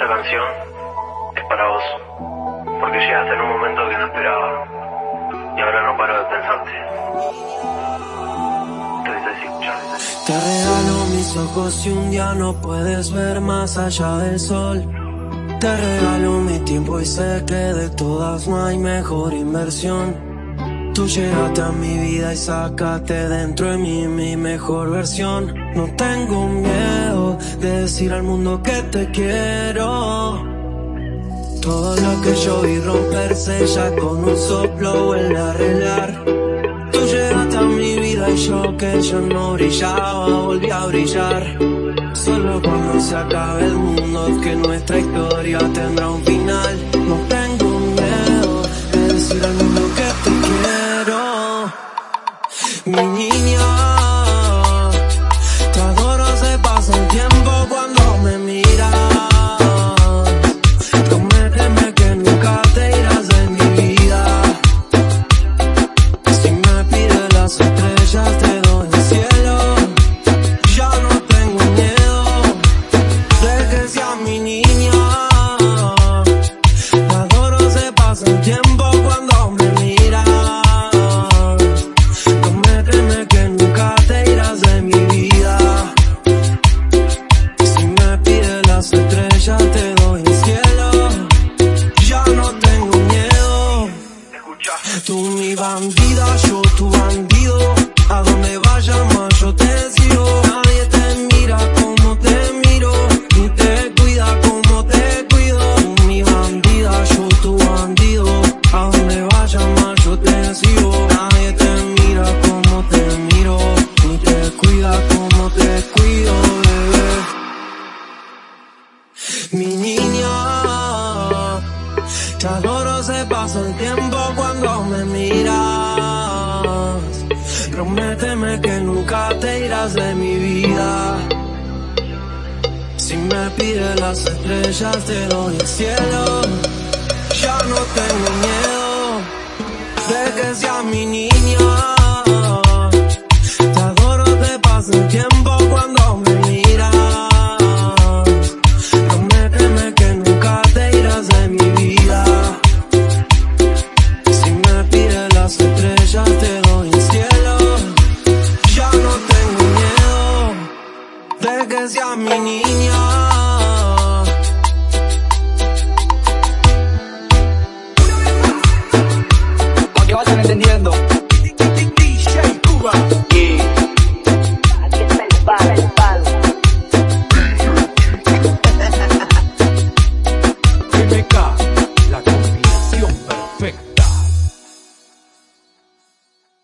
Esta canción es para vos, porque llegaste en un momento que no esperaba, y ahora no paro de pensarte. Te regalo mis ojos y un día no puedes ver más allá del sol. Te regalo mi tiempo y sé que de todas no hay mejor inversión. Tú llegaste a mi vida y sacaste dentro de mí mi mejor versión. No tengo miedo de decir al mundo que te quiero. Todo lo que yo vi romperse ya con un soplo vuelve a arreglar. Tú llegaste a mi vida y yo que yo no brillaba volví a brillar. Solo cuando se acabe el mundo que nuestra historia tendrá un final. Mi niña, Tú mi bandida, yo tu bandido. A donde vayas más yo te sigo. Nadie te mira como te miro. Ni te cuida como te cuido. Tú mi bandida, yo tu bandido. A donde vayas más yo te sigo. Nadie te mira como te miro. Ni te cuida como te cuido, bebé. Mi niña, adoro, se pasa el tiempo cuando me miras. Prométeme que nunca te irás de mi vida. Si me pides las estrellas te doy el cielo. Ya no tengo miedo de que seas mi niña. Te adoro, te pasa el tiempo